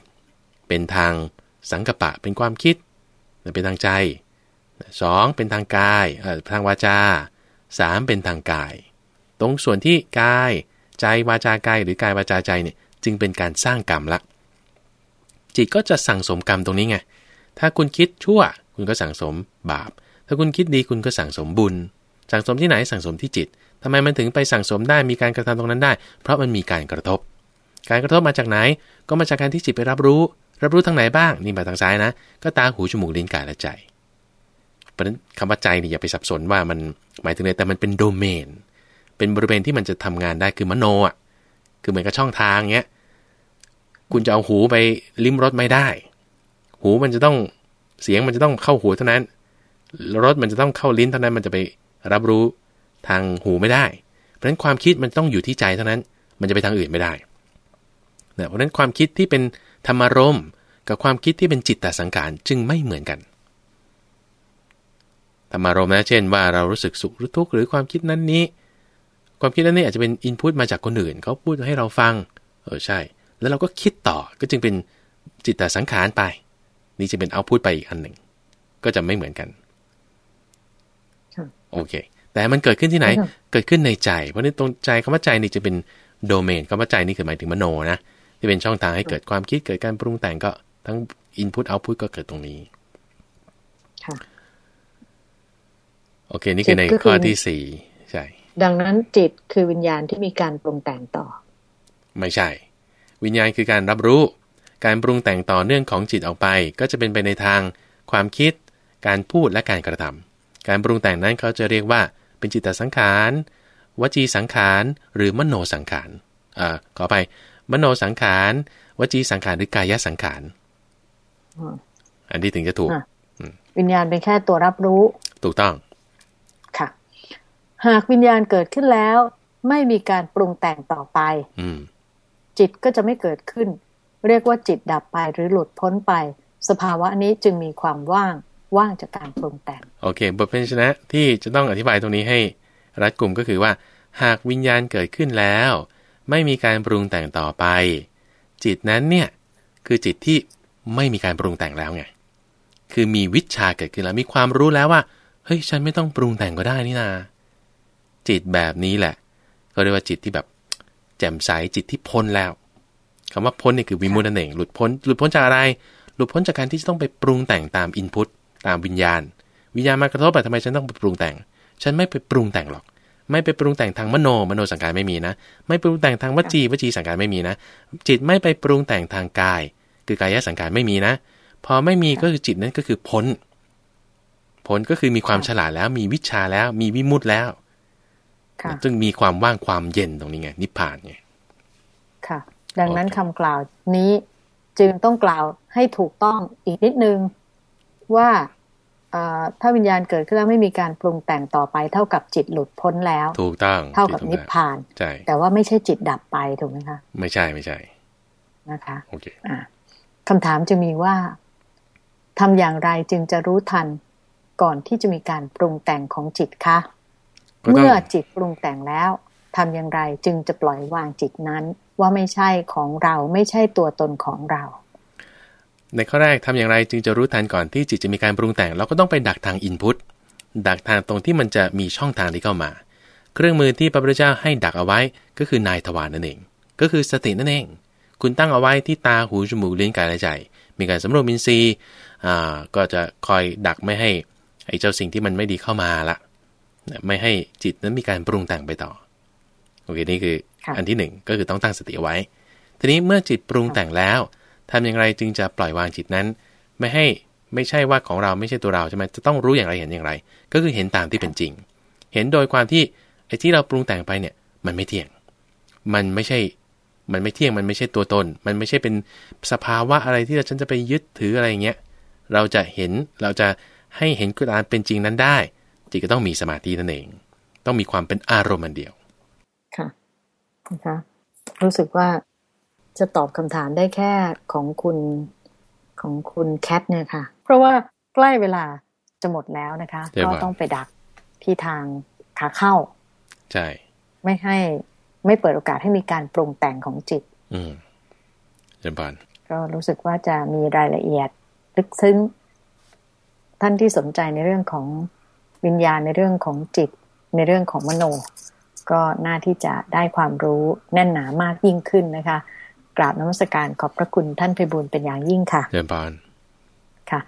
เป็นทางสังกปะ เป็นความคิด เป็นทางใจสองเป็นทางกาย ทางวาจาสามเป็นทางกาย ตรงส่วนที่กาย ใจวาจากายหรือกายวาจาใจเนี่ยจึงเป็นการสร้างกรรมละ จิตก็จะสั่งสมกรรมตรงนี้ไง ถ้าคุณคิดชั่ว คุณก็สั่งสมบาป ถ้าคุณคิดดีคุณก็สั่งสมบุญ สั่งสมที่ไหนสั่งสมที่จิตทำไมมันถึงไปสั่งสมได้มีการกระทำตรงนั้นได้ เพราะมันมีการกระทบ การกระทบมาจากไหน ก็มาจากการที่จิตไปรับรู้ รับรู้ทางไหนบ้างนี่มาทางซ้ายนะ ก็ตาหูจมูกลิ้นกายและใจเพราะฉะนั้นคำว่าใจนี่อย่าไปสับสนว่ามันหมายถึงอะไรแต่มันเป็นโดเมน เป็นบริเวณที่มันจะทำงานได้คือมโนอะ คือเหมือนกับช่องทางเงี้ย คุณจะเอาหูไปลิ้มรสไม่ได้ หูมันจะต้องเสียงมันจะต้องเข้าหูเท่านั้น รสมันจะต้องเข้าลิ้นเท่านั้นมันจะไปรับรู้ทางหูไม่ได้ เพราะฉะนั้นความคิดมันต้องอยู่ที่ใจเท่านั้น มันจะไปทางอื่นไม่ได้นะเพราะฉะนั้นความคิดที่เป็นธรรมารมณ์กับความคิดที่เป็นจิตตสังขารจึงไม่เหมือนกัน ธรรมารมณ์นะเช่นว่าเรารู้สึกสุขหรือทุกข์หรือความคิดนั้นนี้ ความคิดนั้นนี่อาจจะเป็นอินพุตมาจากคนอื่นเขาพูดให้เราฟัง เออใช่ แล้วเราก็คิดต่อก็จึงเป็นจิตตสังขารไป นี่จะเป็นเอาพูดไปอีกอันหนึ่ง ก็จะไม่เหมือนกันค่ะโอเค แต่มันเกิดขึ้นที่ไหนค่ะเกิดขึ้นในใจ เพราะนี่ตรงใจคำว่าใจนี่จะเป็นโดเมนคำว่าใจนี่คือหมายถึงมโนนะที่เป็นช่องทางให้เกิดความคิดเกิดการปรุงแต่งก็ทั้งอินพุตเอาพุตก็เกิดตรงนี้ค่ะโอเค นี่คือในจิตก็คือข้อที่สี่ใช่ ดังนั้นจิตคือวิญญาณที่มีการปรุงแต่งต่อ ไม่ใช่ วิญญาณคือการรับรู้ การปรุงแต่งต่อเนื่องของจิตออกไป ก็จะเป็นไปในทาง ความคิด การพูดและการกระทำการปรุงแต่งนั้นเขาจะเรียกว่า เป็นจิตตสังขาร วจีสังขาร หรือมโนสังขารอ่าขอไป มโนสังขาร วจีสังขารหรือกายสังขารอืมอันนี้ถึงจะถูกอะวิญญาณเป็นแค่ตัวรับรู้ ถูกต้องค่ะ หากวิญญาณเกิดขึ้นแล้ว ไม่มีการปรุงแต่งต่อไปอืมจิตก็จะไม่เกิดขึ้น เรียกว่าจิตดับไปหรือหลุดพ้นไป สภาวะนี้จึงมีความว่างว่างจากการปรุงแต่ง โอเค บทเพลงชนะที่จะต้องอธิบายตรงนี้ให้รัดกลุ่มก็คือว่า หากวิญญาณเกิดขึ้นแล้ว ไม่มีการปรุงแต่งต่อไป จิตนั้นเนี่ยคือจิตที่ไม่มีการปรุงแต่งแล้วไงคือมีวิชาเกิดขึ้นแล้วมีความรู้แล้วว่าเฮ้ยฉันไม่ต้องปรุงแต่งก็ได้นี่นา จิตแบบนี้แหละก็เรียกว่าจิตที่แบบแจ่มใสจิตที่พ้นแล้วคำว่าพ้นนี่คือวิมุตตินั่นเองหลุดพ้นหลุดพ้นจากอะไร หลุดพ้นจากการที่จะต้องไปปรุงแต่งตามอินพุตตามวิญญาณ วิญญาณมากระทบอะทำไมฉันต้องไปปรุงแต่ง ฉันไม่ไปปรุงแต่งหรอก ไม่ไปปรุงแต่งทางมโนมโนสังการไม่มีนะ ไม่ปรุงแต่งทางวจีวจีสังการไม่มีนะ จิตไม่ไปปรุงแต่งทางกาย คือกายสังการไม่มีนะ พอไม่มีก็คือจิตนั้นก็คือพ้นพ้นก็คือมีความฉลาดแล้วมีวิชาแล้วมีวิมุตติแล้ว ค่ะซึ่งมีความว่างความเย็นตรงนี้ไง นิพพานไงค่ะ ดังนั้นคำกล่าวนี้จึงต้องกล่าวให้ถูกต้องอีกนิดนึงว่าเอ่อถ้าวิญญาณเกิดขึ้นแล้วไม่มีการปรุงแต่งต่อไป เท่ากับจิตหลุดพ้นแล้ว ถูกต้องเท่ากับถูนิพต้องพานใช่แต่ว่าไม่ใช่จิตดับไปถูกไหมคะไม่ใช่ไม่ใช่นะคะโอเคอ่าคำถามจะมีว่าทำอย่างไรจึงจะรู้ทันก่อนที่จะมีการปรุงแต่งของจิตคะก็ต้อง เมื่อจิตปรุงแต่งแล้วทำอย่างไรจึงจะปล่อยวางจิตนั้นว่าไม่ใช่ของเราไม่ใช่ตัวตนของเรา ในข้อแรกทำอย่างไรจึงจะรู้ทันก่อนที่จิตจะมีการปรุงแต่ง เราก็ต้องไปดักทางอินพุตดักทางตรงที่มันจะมีช่องทางที่เข้ามา เครื่องมือที่พระพุทธเจ้าให้ดักเอาไว้ก็คือนายทวารนั่นเอง ก็คือสตินั่นเอง คุณตั้งเอาไว้ที่ตาหูจมูกลิ้นกายและใจ มีการสำรวจมินทรีย์อ่าก็จะคอยดักไม่ให้ไอ้เจ้าสิ่งที่มันไม่ดีเข้ามาละ ไม่ให้จิตนั้นมีการปรุงแต่งไปต่อโอเคนี่คือค่ะอันที่หนึ่งก็คือต้องตั้งสติเอาไว้ ทีนี้เมื่อจิตปรุงแต่งแล้วทำอย่างไรจึงจะปล่อยวางจิตนั้น ไม่ให้ไม่ใช่ว่าของเราไม่ใช่ตัวเราใช่ไหมจะต้องรู้อย่างไรเห็นอย่างไร ก็คือเห็นตามที่เป็นจริง เห็นโดยความที่ไอ้ที่เราปรุงแต่งไปเนี่ยมันไม่เที่ยง มันไม่ใช่ มันไม่เที่ยง มันไม่ใช่ตัวตน มันไม่ใช่เป็นสภาวะอะไรที่เราฉันจะไปยึดถืออะไรอย่างเงี้ย เราจะเห็น เราจะให้เห็นการเป็นจริงนั้นได้ จิตก็ต้องมีสมาธินั่นเอง ต้องมีความเป็นอารมณ์อันเดียว ค่ะนะคะรู้สึกว่าจะตอบคำถามได้แค่ของคุณของคุณแคทเนี่ยค่ะ เพราะว่าใกล้เวลาจะหมดแล้วนะคะเดี๋ยวก็ก่อนต้องไปดักที่ทางขาเข้า ใช่ ไม่ให้ไม่เปิดโอกาสให้มีการปรุงแต่งของจิต อืมเจริญพรก็รู้สึกว่าจะมีรายละเอียดลึกซึ้ง ท่านที่สนใจในเรื่องของ วิญญาณในเรื่องของจิตในเรื่องของมโน ก็น่าที่จะได้ความรู้แน่นหนามากยิ่งขึ้นนะคะ กราบนมัสการขอบพระคุณท่านไพบูลย์เป็นอย่างยิ่งค่ะเจริญพรค่ะ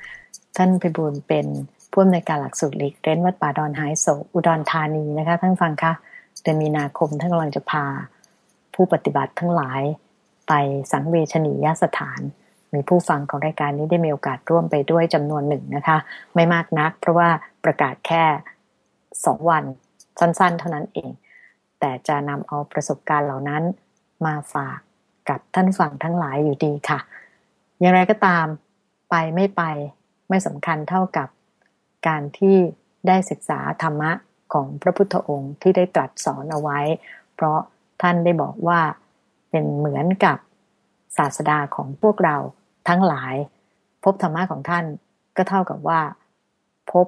ท่านไพบูลย์เป็นผู้อำนวยการหลักสูตรหลีกเร้นวัดป่าดอนหายโศกอุดรธานีนะคะท่านฟังคะเดือนมีนาคมท่านกำลังจะพา ผู้ปฏิบัติทั้งหลายไปสังเวชนียสถาน มีผู้ฟังของรายการนี้ได้มีโอกาสร่วมไปด้วยจำนวนหนึ่งนะคะ ไม่มากนัก เพราะว่าประกาศแค่สองวันสั้น ๆ เท่านั้นเอง แต่จะนำเอาประสบการณ์เหล่านั้นมาฝากกับท่านฟังทั้งหลายอยู่ดีค่ะ อย่างไรก็ตามไปไม่ไปไม่สำคัญเท่ากับการที่ได้ศึกษาธรรมะของพระพุทธองค์ที่ได้ตรัสสอนเอาไว้ เพราะท่านได้บอกว่าเป็นเหมือนกับศาสดาของพวกเรา ทั้งหลาย พบธรรมะของท่านก็เท่ากับว่า พบ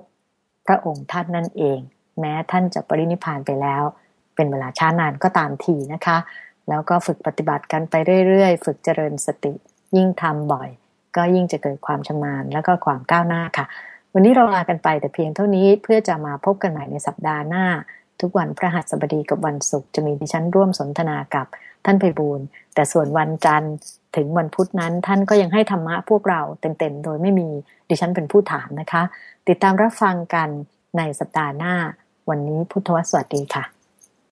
พระองค์ท่านนั่นเอง แม้ท่านจะปรินิพานไปแล้ว เป็นเวลาช้านานก็ตามทีนะคะ แล้วก็ฝึกปฏิบัติกันไปเรื่อยๆ ฝึกเจริญสติ ยิ่งทำบ่อย ก็ยิ่งจะเกิดความชำนาญแล้วก็ความก้าวหน้าค่ะ วันนี้เราลากันไปแต่เพียงเท่านี้เพื่อจะมาพบกันใหม่ในสัปดาห์หน้า ทุกวันพระหัสบดีกับวันศุกร์จะมีดิฉันร่วมสนทนากับ ท่านไพบูลย์แต่ส่วนวันจันทร์ถึงวันพุธนั้น ท่านก็ยังให้ธรรมะพวกเราเต็มๆโดยไม่มีดิฉันเป็นผู้ถามนะคะ ติดตามรับฟังกันในสัปดาห์หน้า วันนี้พุทธวสวัสดีค่ะ